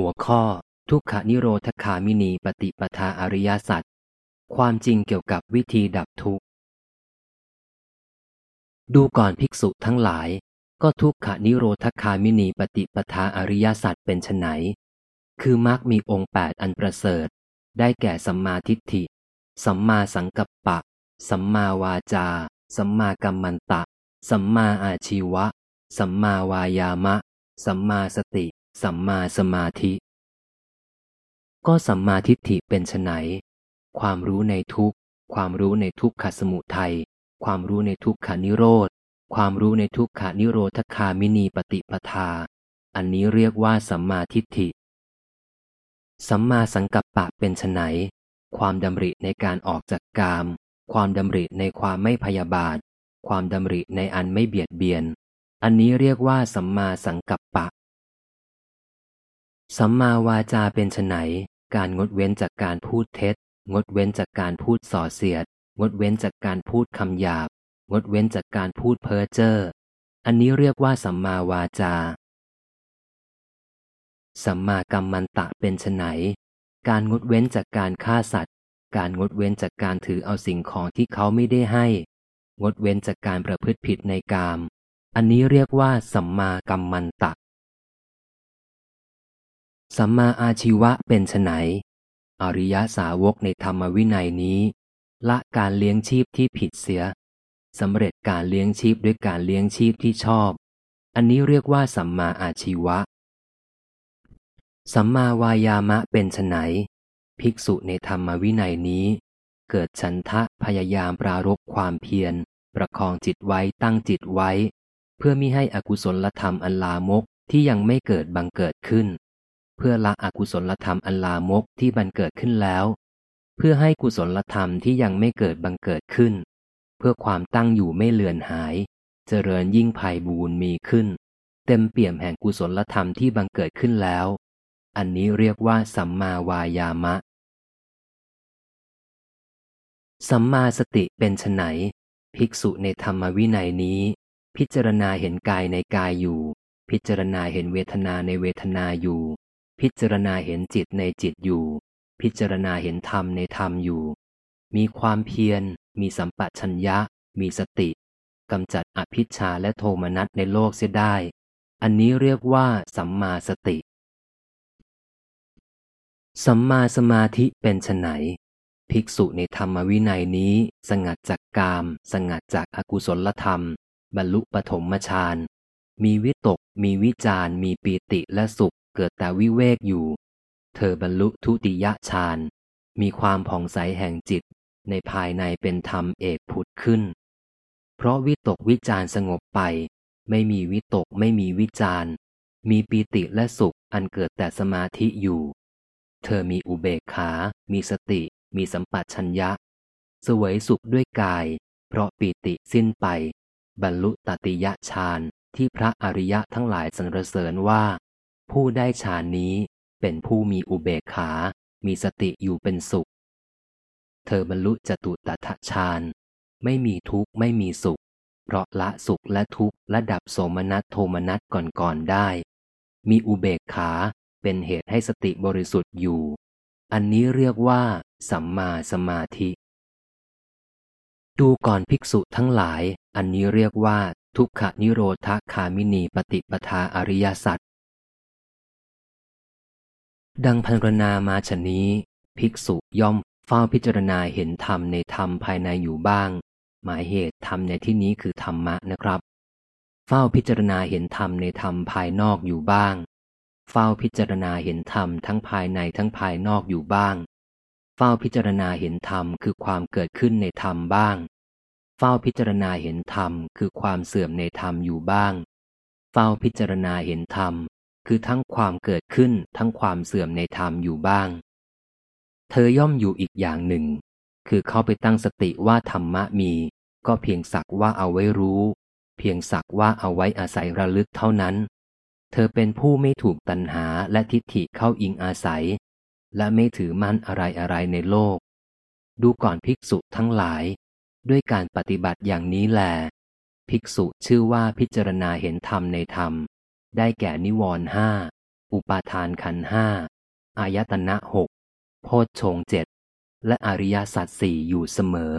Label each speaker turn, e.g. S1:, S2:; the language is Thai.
S1: หัวข้อ ทุกขานิโรธคามินีปฏิปทาอริยสัจความจริงเกี่ยวกับวิธีดับทุกข์ ดูก่อนภิกษุทั้งหลาย ก็ทุกขานิโรธคามินีปฏิปทาอริยสัจเป็นไฉนคือมรรคมีองค์แปดอันประเสริฐ ได้แก่สัมมาทิฏฐิ สัมมาสังกัปปะ สัมมาวาจา สัมมากัมมันตะ สัมมาอาชีวะ สัมมาวายามะ สัมมาสติ สัมมาสมาธิ ก็สัมมาทิฏฐิเป็นไฉนความรู้ในทุกความรู้ในทุกขสมุทัย ความรู้ในทุกขานิโรธ ความรู้ในทุกขานิโรธคามินีปฏิปทา อันนี้เรียกว่าสัมมาทิฏฐิ สัมมาสังกัปปะเป็นไฉนความดำริในการออกจากกาม ความดำริในความไม่พยาบาท ความดำริในอันไม่เบียดเบียน อันนี้เรียกว่าสัมมาสังกัปปะ สัมมาวาจาเป็นไนการงดเว้นจากการพูดเท็จ งดเว้นจากการพูดส่อเสียด งดเว้นจากการพูดคำหยาบ งดเว้นจากการพูดเพ้อเจ้อ อันนี้เรียกว่าสัมมาวาจา สัมมากัมมันตะเป็นไนการงดเว้นจากการฆ่าสัตว์ การงดเว้นจากการถือเอาสิ่งของที่เขาไม่ได้ให้ งดเว้นจากการประพฤติผิดในกาม อันนี้เรียกว่าสัมมากัมมันตะ สัมมาอาชีวะเป็นไนอริยสาวกในธรรมวินัยนี้ ละการเลี้ยงชีพที่ผิดเสียสำเร็จการเลี้ยงชีพด้วยการเลี้ยงชีพที่ชอบ อันนี้เรียกว่าสัมมาอาชีวะ สัมมาวายามะเป็นไนภิกษุในธรรมวินัยนี้ เกิดฉันทะพยายามปรารบความเพียร ประคองจิตไว้ตั้งจิตไว้ เพื่อมิให้อกุศลธรรมอันลามกที่ยังไม่เกิดบังเกิดขึ้น เพื่อละอกุศลธรรมอันลามกที่บังเกิดขึ้นแล้ว เพื่อให้กุศลธรรมที่ยังไม่เกิดบังเกิดขึ้น เพื่อความตั้งอยู่ไม่เลือนหาย เจริญยิ่งภัยบูนมีขึ้น เต็มเปี่ยมแห่งกุศลธรรมที่บังเกิดขึ้นแล้ว อันนี้เรียกว่าสัมมาวายามะ สัมมาสติเป็นไฉนภิกษุในธรรมวินัยนี้ พิจารณาเห็นกายในกายอยู่ พิจารณาเห็นเวทนาในเวทนาอยู่ พิจารณาเห็นจิตในจิตอยู่ พิจารณาเห็นธรรมในธรรมอยู่ มีความเพียร มีสัมปชัญญะ มีสติกำจัดอภิชาและโทมนัสในโลกเสียได้ อันนี้เรียกว่าสัมมาสติ สัมมาสมาธิเป็นไนภิกษุในธรรมวินัยนี้ สงัดจากกาม สงัดจากอากุศลธรรม บรรลุปฐมฌานมีวิตก มีวิจารมีปีติและสุข กิดแต่วิเวกอยู่ เธอบรรลุทุติยฌาน มีความผ่องใสแห่งจิต ในภายในเป็นธรรมเอกผุดขึ้น เพราะวิตกวิจารสงบไป ไม่มีวิตกไม่มีวิจารมีปีติและสุขอันเกิดแต่สมาธิอยู่ เธอมีอุเบกขา มีสติ มีสัมปชัญญะ สวยสุขด้วยกาย เพราะปีติสิ้นไป บรรลุตติยฌานที่พระอริยะทั้งหลายสรรเสริญว่า ผู้ได้ฌานนี้เป็นผู้มีอุเบกขา มีสติอยู่เป็นสุข เธอบรรลุจตุตถฌานไม่มีทุกข์ไม่มีสุข เพราะละสุขและทุกข์และดับโสมนัสโทมนัสก่อนๆได้ มีอุเบกขาเป็นเหตุให้สติบริสุทธิ์อยู่ อันนี้เรียกว่า สัมมาสมาธิ ดูก่อนภิกษุทั้งหลาย อันนี้เรียกว่า ทุกขนิโรธคามินีปฏิปทาอริยสัจ ดังพันรนามาชนี้ ภิกษุย่อมเฝ้าพิจารณาเห็นธรรมในธรรมภายในอยู่บ้าง หมายเหตุธรรมในที่นี้คือธรรมะนะครับ เฝ้าพิจารณาเห็นธรรมในธรรมภายนอกอยู่บ้าง เฝ้าพิจารณาเห็นธรรมทั้งภายในทั้งภายนอกอยู่บ้าง เฝ้าพิจารณาเห็นธรรมคือความเกิดขึ้นในธรรมบ้าง เฝ้าพิจารณาเห็นธรรมคือความเสื่อมในธรรมอยู่บ้าง เฝ้าพิจารณาเห็นธรรม คือทั้งความเกิดขึ้นทั้งความเสื่อมในธรรมอยู่บ้าง เธอย่อมอยู่อีกอย่างหนึ่ง คือเข้าไปตั้งสติว่าธรรมะมี ก็เพียงสักว่าเอาไว้รู้ เพียงสักว่าเอาไว้อาศัยระลึกเท่านั้น เธอเป็นผู้ไม่ถูกตัณหาและทิฏฐิเข้าอิงอาศัย และไม่ถือมั่นอะไรอะไรในโลก ดูก่อนภิกษุทั้งหลาย ด้วยการปฏิบัติอย่างนี้แลภิกษุชื่อว่าพิจารณาเห็นธรรมในธรรม ได้แก่นิวรณ์ห้า อุปาทานขันห้า อายตนะหกโพชฌงเจ็ด และอริยสัจสี่อยู่เสมอ